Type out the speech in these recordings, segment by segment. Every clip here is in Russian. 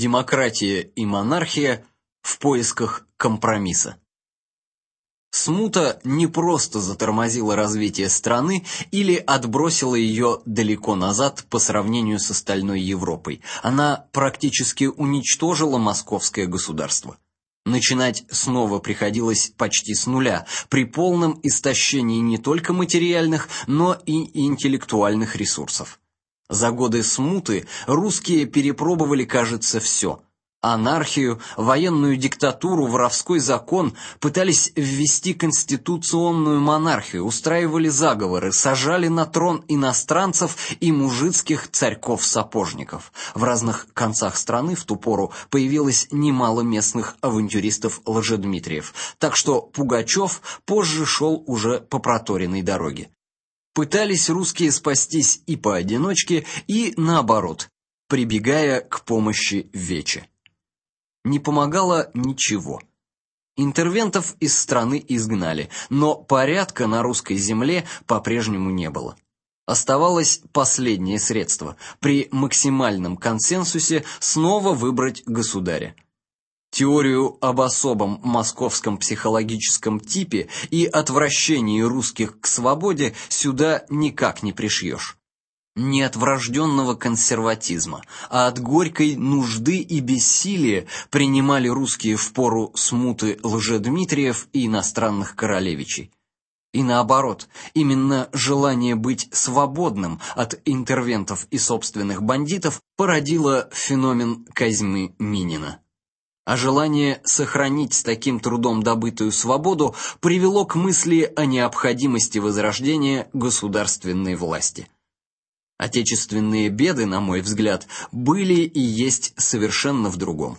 Демократия и монархия в поисках компромисса. Смута не просто затормозила развитие страны или отбросила ее далеко назад по сравнению с остальной Европой. Она практически уничтожила московское государство. Начинать снова приходилось почти с нуля, при полном истощении не только материальных, но и интеллектуальных ресурсов. За годы смуты русские перепробовали, кажется, все – анархию, военную диктатуру, воровской закон, пытались ввести конституционную монархию, устраивали заговоры, сажали на трон иностранцев и мужицких царьков-сапожников. В разных концах страны в ту пору появилось немало местных авантюристов-лжедмитриев, так что Пугачев позже шел уже по проторенной дороге. Пытались русские спастись и поодиночке, и наоборот, прибегая к помощи Вече не помогало ничего. Интервентов из страны изгнали, но порядка на русской земле по-прежнему не было. Оставалось последнее средство при максимальном консенсусе снова выбрать государя. Теорию об особом московском психологическом типе и отвращении русских к свободе сюда никак не пришьешь не от врожденного консерватизма, а от горькой нужды и бессилия принимали русские в пору смуты лжедмитриев и иностранных королевичей. И наоборот, именно желание быть свободным от интервентов и собственных бандитов породило феномен Козьмы Минина. А желание сохранить с таким трудом добытую свободу привело к мысли о необходимости возрождения государственной власти. Отечественные беды, на мой взгляд, были и есть совершенно в другом.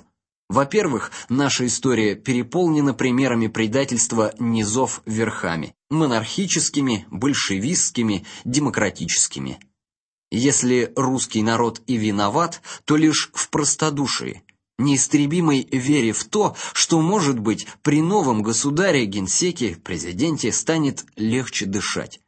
Во-первых, наша история переполнена примерами предательства низов верхами, монархическими, большевистскими, демократическими. Если русский народ и виноват, то лишь в простодушии, неистребимой вере в то, что, может быть, при новом государе, генсеке, президенте станет легче дышать.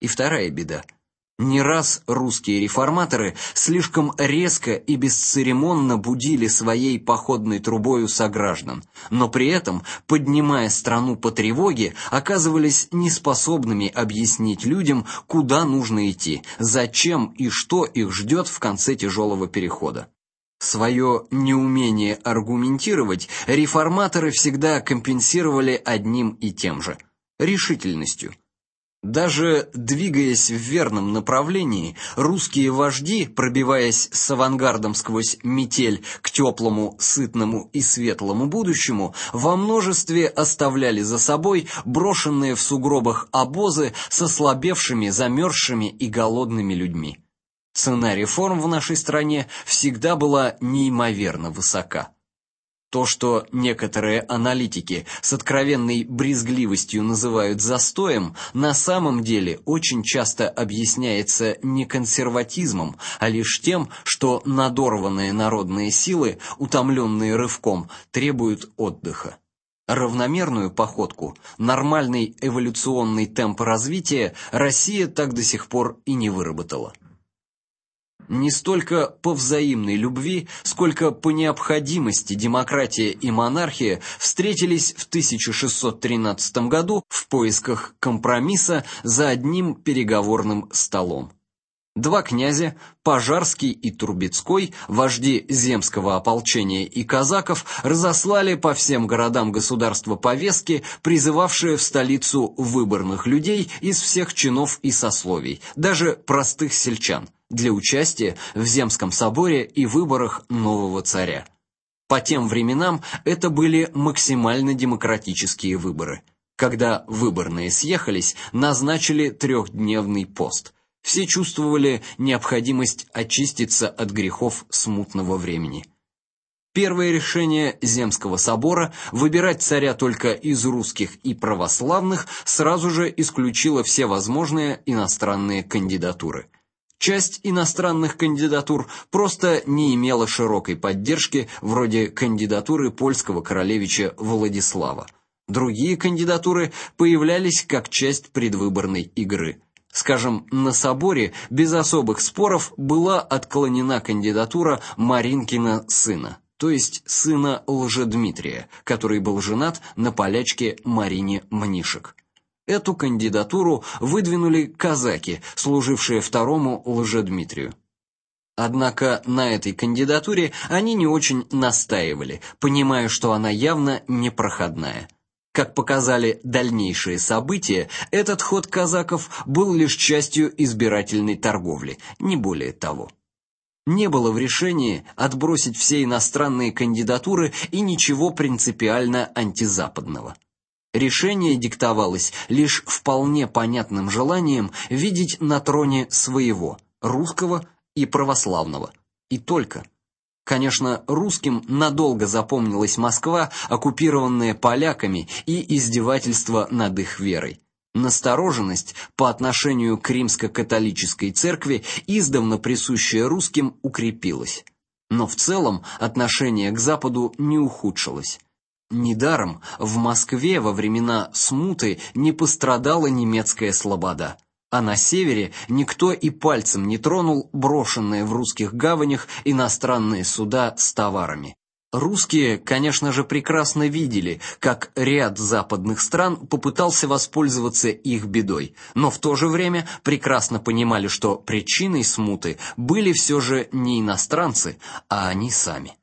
И вторая беда – не раз русские реформаторы слишком резко и бесцеремонно будили своей походной трубою сограждан, но при этом, поднимая страну по тревоге, оказывались неспособными объяснить людям, куда нужно идти, зачем и что их ждет в конце тяжелого перехода. Свое неумение аргументировать реформаторы всегда компенсировали одним и тем же решительностью. Даже двигаясь в верном направлении, русские вожди, пробиваясь с авангардом сквозь метель к теплому, сытному и светлому будущему, во множестве оставляли за собой брошенные в сугробах обозы с ослабевшими, замерзшими и голодными людьми. Цена реформ в нашей стране всегда была неимоверно высока. То, что некоторые аналитики с откровенной брезгливостью называют застоем, на самом деле очень часто объясняется не консерватизмом, а лишь тем, что надорванные народные силы, утомленные рывком, требуют отдыха. Равномерную походку, нормальный эволюционный темп развития Россия так до сих пор и не выработала не столько по взаимной любви, сколько по необходимости демократия и монархия встретились в 1613 году в поисках компромисса за одним переговорным столом. Два князя, Пожарский и Турбецкой, вожди земского ополчения и казаков, разослали по всем городам государства повестки, призывавшие в столицу выборных людей из всех чинов и сословий, даже простых сельчан для участия в Земском соборе и выборах нового царя. По тем временам это были максимально демократические выборы. Когда выборные съехались, назначили трехдневный пост. Все чувствовали необходимость очиститься от грехов смутного времени. Первое решение Земского собора выбирать царя только из русских и православных сразу же исключило все возможные иностранные кандидатуры. Часть иностранных кандидатур просто не имела широкой поддержки, вроде кандидатуры польского королевича Владислава. Другие кандидатуры появлялись как часть предвыборной игры. Скажем, на соборе без особых споров была отклонена кандидатура Маринкина сына, то есть сына Лжедмитрия, который был женат на полячке Марине Мнишек. Эту кандидатуру выдвинули казаки, служившие второму Лжедмитрию. Однако на этой кандидатуре они не очень настаивали, понимая, что она явно непроходная. Как показали дальнейшие события, этот ход казаков был лишь частью избирательной торговли, не более того. Не было в решении отбросить все иностранные кандидатуры и ничего принципиально антизападного. Решение диктовалось лишь вполне понятным желанием видеть на троне своего, русского и православного. И только. Конечно, русским надолго запомнилась Москва, оккупированная поляками, и издевательство над их верой. Настороженность по отношению к римско-католической церкви, издавна присущая русским, укрепилась. Но в целом отношение к Западу не ухудшилось. Недаром в Москве во времена смуты не пострадала немецкая слобода, а на севере никто и пальцем не тронул брошенные в русских гаванях иностранные суда с товарами. Русские, конечно же, прекрасно видели, как ряд западных стран попытался воспользоваться их бедой, но в то же время прекрасно понимали, что причиной смуты были все же не иностранцы, а они сами.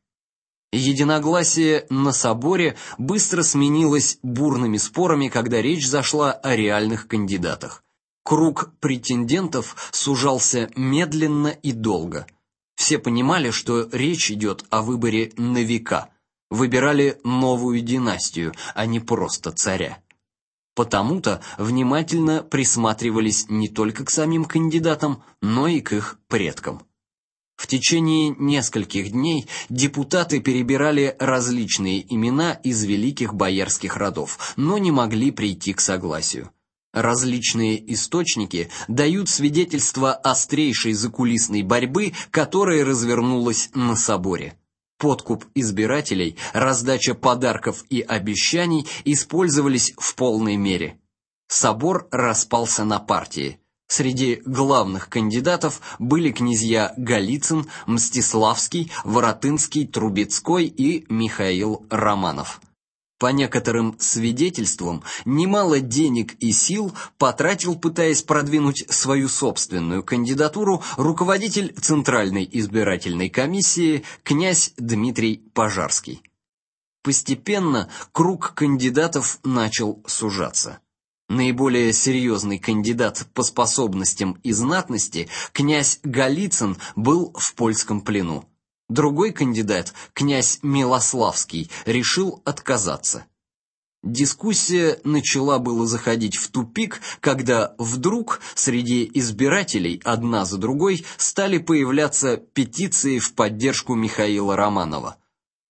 Единогласие на соборе быстро сменилось бурными спорами, когда речь зашла о реальных кандидатах. Круг претендентов сужался медленно и долго. Все понимали, что речь идет о выборе на века. Выбирали новую династию, а не просто царя. Потому-то внимательно присматривались не только к самим кандидатам, но и к их предкам. В течение нескольких дней депутаты перебирали различные имена из великих боярских родов, но не могли прийти к согласию. Различные источники дают свидетельство острейшей закулисной борьбы, которая развернулась на соборе. Подкуп избирателей, раздача подарков и обещаний использовались в полной мере. Собор распался на партии. Среди главных кандидатов были князья Голицын, Мстиславский, Воротынский, Трубецкой и Михаил Романов. По некоторым свидетельствам, немало денег и сил потратил, пытаясь продвинуть свою собственную кандидатуру, руководитель Центральной избирательной комиссии князь Дмитрий Пожарский. Постепенно круг кандидатов начал сужаться. Наиболее серьезный кандидат по способностям и знатности, князь Голицын, был в польском плену. Другой кандидат, князь Милославский, решил отказаться. Дискуссия начала было заходить в тупик, когда вдруг среди избирателей одна за другой стали появляться петиции в поддержку Михаила Романова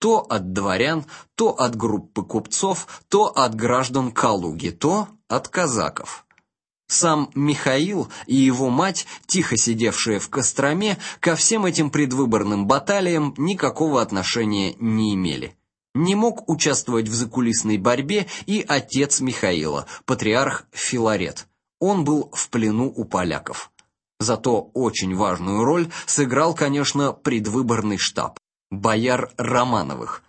то от дворян, то от группы купцов, то от граждан Калуги, то от казаков. Сам Михаил и его мать, тихо сидевшие в Костроме, ко всем этим предвыборным баталиям никакого отношения не имели. Не мог участвовать в закулисной борьбе и отец Михаила, патриарх Филарет. Он был в плену у поляков. Зато очень важную роль сыграл, конечно, предвыборный штаб бояр Романовых.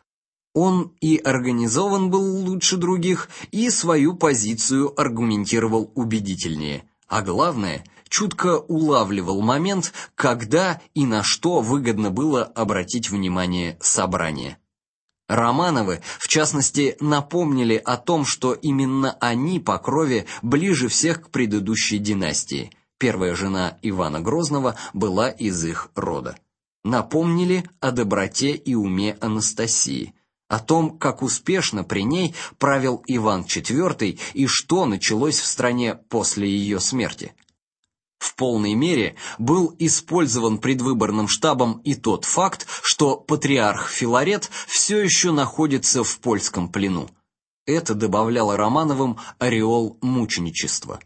Он и организован был лучше других, и свою позицию аргументировал убедительнее, а главное, чутко улавливал момент, когда и на что выгодно было обратить внимание собрания. Романовы, в частности, напомнили о том, что именно они по крови ближе всех к предыдущей династии. Первая жена Ивана Грозного была из их рода напомнили о доброте и уме Анастасии, о том, как успешно при ней правил Иван IV и что началось в стране после ее смерти. В полной мере был использован предвыборным штабом и тот факт, что патриарх Филарет все еще находится в польском плену. Это добавляло Романовым ореол мученичества.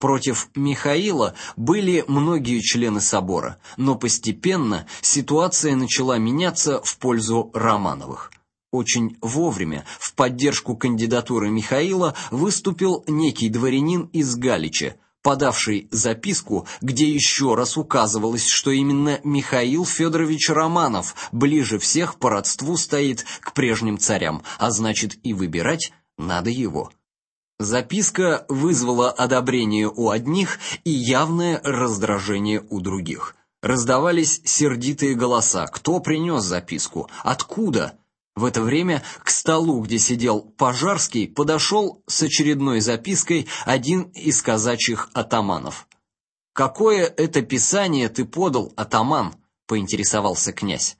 Против Михаила были многие члены собора, но постепенно ситуация начала меняться в пользу Романовых. Очень вовремя в поддержку кандидатуры Михаила выступил некий дворянин из Галича, подавший записку, где еще раз указывалось, что именно Михаил Федорович Романов ближе всех по родству стоит к прежним царям, а значит и выбирать надо его. Записка вызвала одобрение у одних и явное раздражение у других. Раздавались сердитые голоса: кто принес записку? Откуда? В это время к столу, где сидел Пожарский, подошел с очередной запиской один из казачьих атаманов. Какое это писание ты подал, атаман? поинтересовался князь.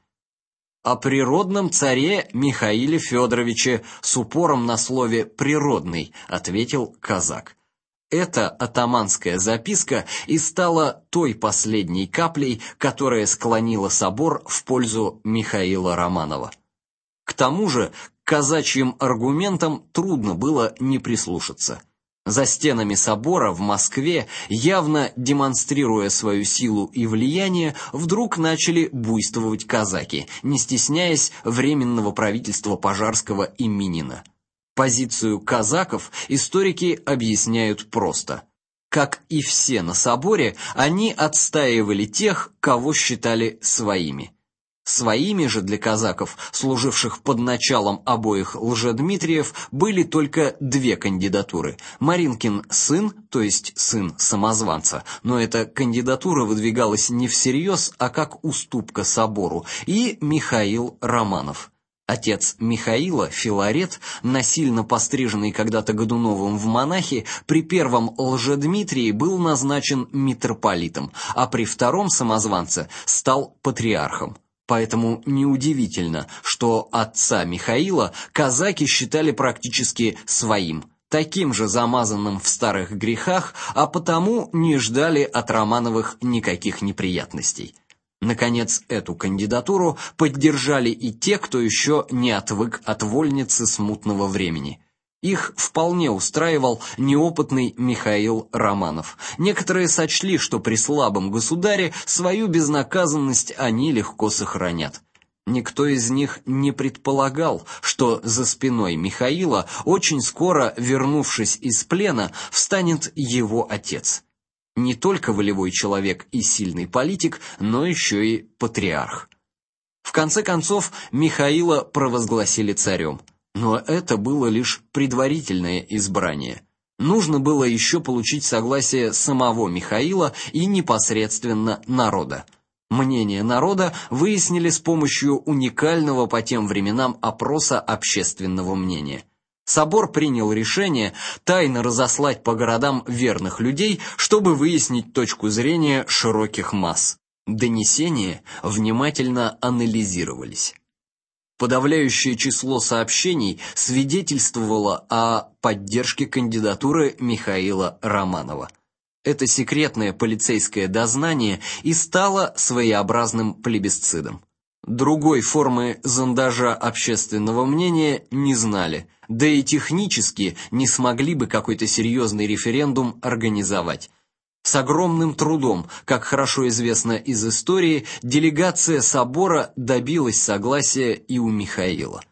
О природном царе Михаиле Федоровиче с упором на слове природный, ответил казак. Эта атаманская записка и стала той последней каплей, которая склонила собор в пользу Михаила Романова. К тому же, к казачьим аргументам трудно было не прислушаться. За стенами собора в Москве, явно демонстрируя свою силу и влияние, вдруг начали буйствовать казаки, не стесняясь временного правительства Пожарского и Минина. Позицию казаков историки объясняют просто: как и все на соборе, они отстаивали тех, кого считали своими. Своими же для казаков, служивших под началом обоих Лжедмитриев, были только две кандидатуры: Маринкин сын, то есть сын самозванца, но эта кандидатура выдвигалась не всерьез, а как уступка собору, и Михаил Романов. Отец Михаила, Филарет, насильно постриженный когда-то Годуновым в монахи, при первом Лжедмитрии был назначен митрополитом, а при втором самозванце стал патриархом. Поэтому неудивительно, что отца Михаила казаки считали практически своим, таким же замазанным в старых грехах, а потому не ждали от Романовых никаких неприятностей. Наконец, эту кандидатуру поддержали и те, кто еще не отвык от вольницы смутного времени. Их вполне устраивал неопытный Михаил Романов. Некоторые сочли, что при слабом государе свою безнаказанность они легко сохранят. Никто из них не предполагал, что за спиной Михаила, очень скоро вернувшись из плена, встанет его отец. Не только волевой человек и сильный политик, но еще и патриарх. В конце концов Михаила провозгласили царем. Но это было лишь предварительное избрание. Нужно было еще получить согласие самого Михаила и непосредственно народа. Мнение народа выяснили с помощью уникального по тем временам опроса общественного мнения. Собор принял решение тайно разослать по городам верных людей, чтобы выяснить точку зрения широких масс. Донесения внимательно анализировались. Подавляющее число сообщений свидетельствовало о поддержке кандидатуры Михаила Романова. Это секретное полицейское дознание и стало своеобразным плебисцидом. Другой формы зондажа общественного мнения не знали, да и технически не смогли бы какой-то серьезный референдум организовать. С огромным трудом, как хорошо известно из истории, делегация собора добилась согласия и у Михаила.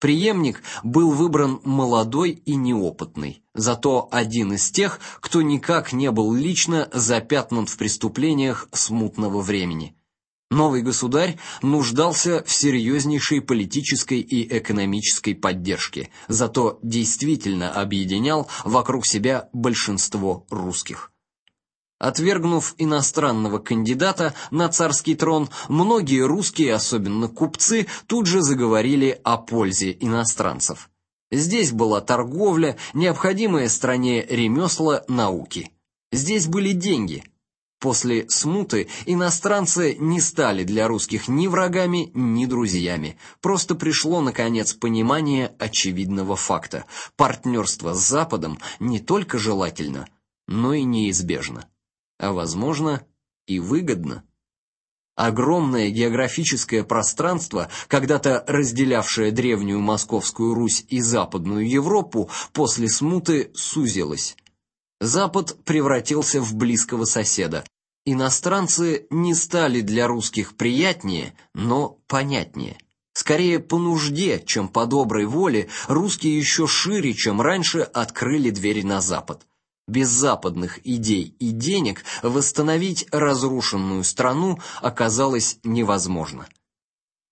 Преемник был выбран молодой и неопытный, зато один из тех, кто никак не был лично запятнан в преступлениях смутного времени. Новый государь нуждался в серьезнейшей политической и экономической поддержке, зато действительно объединял вокруг себя большинство русских. Отвергнув иностранного кандидата на царский трон, многие русские, особенно купцы, тут же заговорили о пользе иностранцев. Здесь была торговля, необходимые стране ремесла, науки. Здесь были деньги. После смуты иностранцы не стали для русских ни врагами, ни друзьями. Просто пришло наконец понимание очевидного факта: партнерство с Западом не только желательно, но и неизбежно а возможно и выгодно. Огромное географическое пространство, когда-то разделявшее древнюю Московскую Русь и Западную Европу, после смуты сузилось. Запад превратился в близкого соседа. Иностранцы не стали для русских приятнее, но понятнее. Скорее по нужде, чем по доброй воле, русские еще шире, чем раньше, открыли двери на запад. Без западных идей и денег восстановить разрушенную страну оказалось невозможно.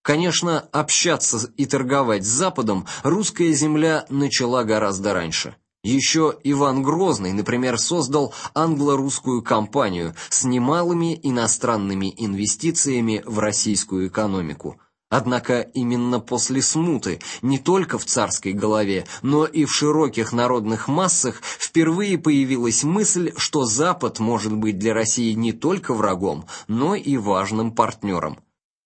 Конечно, общаться и торговать с Западом русская земля начала гораздо раньше. Еще Иван Грозный, например, создал англо-русскую компанию с немалыми иностранными инвестициями в российскую экономику. Однако именно после смуты не только в царской голове, но и в широких народных массах впервые появилась мысль, что Запад может быть для России не только врагом, но и важным партнером.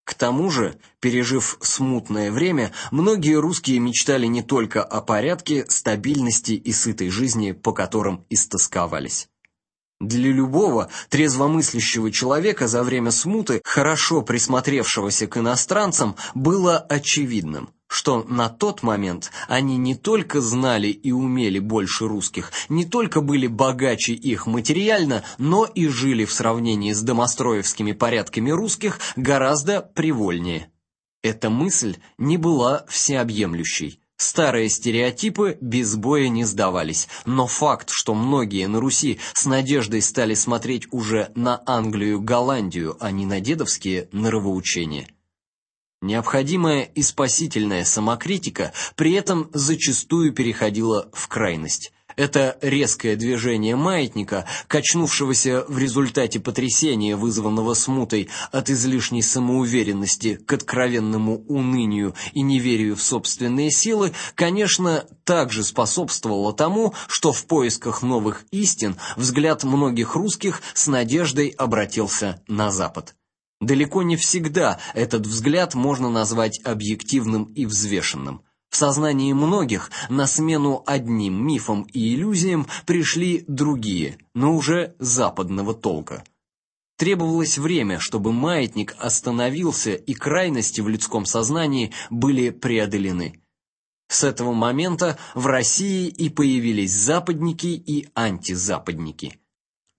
К тому же, пережив смутное время, многие русские мечтали не только о порядке, стабильности и сытой жизни, по которым истосковались. Для любого трезвомыслящего человека за время смуты, хорошо присмотревшегося к иностранцам, было очевидным, что на тот момент они не только знали и умели больше русских, не только были богаче их материально, но и жили в сравнении с домостроевскими порядками русских гораздо привольнее. Эта мысль не была всеобъемлющей. Старые стереотипы без боя не сдавались, но факт, что многие на Руси с надеждой стали смотреть уже на Англию, Голландию, а не на дедовские норовоучения, Необходимая и спасительная самокритика при этом зачастую переходила в крайность. Это резкое движение маятника, качнувшегося в результате потрясения, вызванного смутой от излишней самоуверенности к откровенному унынию и неверию в собственные силы, конечно, также способствовало тому, что в поисках новых истин взгляд многих русских с надеждой обратился на запад. Далеко не всегда этот взгляд можно назвать объективным и взвешенным. В сознании многих на смену одним мифам и иллюзиям пришли другие, но уже западного толка. Требовалось время, чтобы маятник остановился и крайности в людском сознании были преодолены. С этого момента в России и появились западники и антизападники.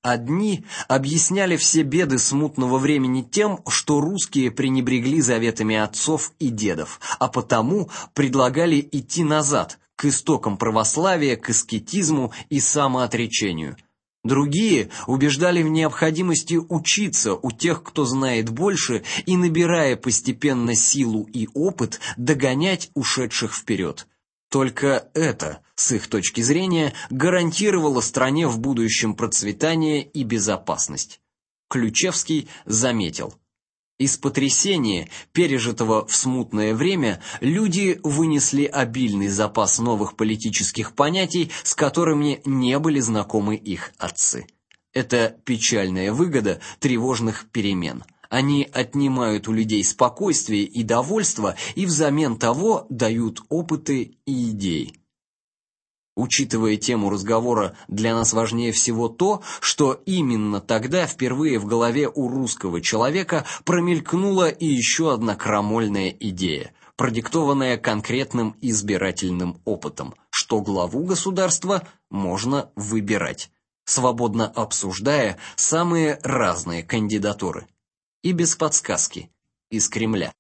Одни объясняли все беды смутного времени тем, что русские пренебрегли заветами отцов и дедов, а потому предлагали идти назад, к истокам православия, к аскетизму и самоотречению. Другие убеждали в необходимости учиться у тех, кто знает больше, и набирая постепенно силу и опыт, догонять ушедших вперед. Только это, с их точки зрения, гарантировало стране в будущем процветание и безопасность. Ключевский заметил: из потрясения, пережитого в смутное время, люди вынесли обильный запас новых политических понятий, с которыми не были знакомы их отцы. Это печальная выгода тревожных перемен. Они отнимают у людей спокойствие и довольство и взамен того дают опыты и идеи. Учитывая тему разговора, для нас важнее всего то, что именно тогда впервые в голове у русского человека промелькнула и еще одна крамольная идея, продиктованная конкретным избирательным опытом, что главу государства можно выбирать, свободно обсуждая самые разные кандидатуры и без подсказки из Кремля.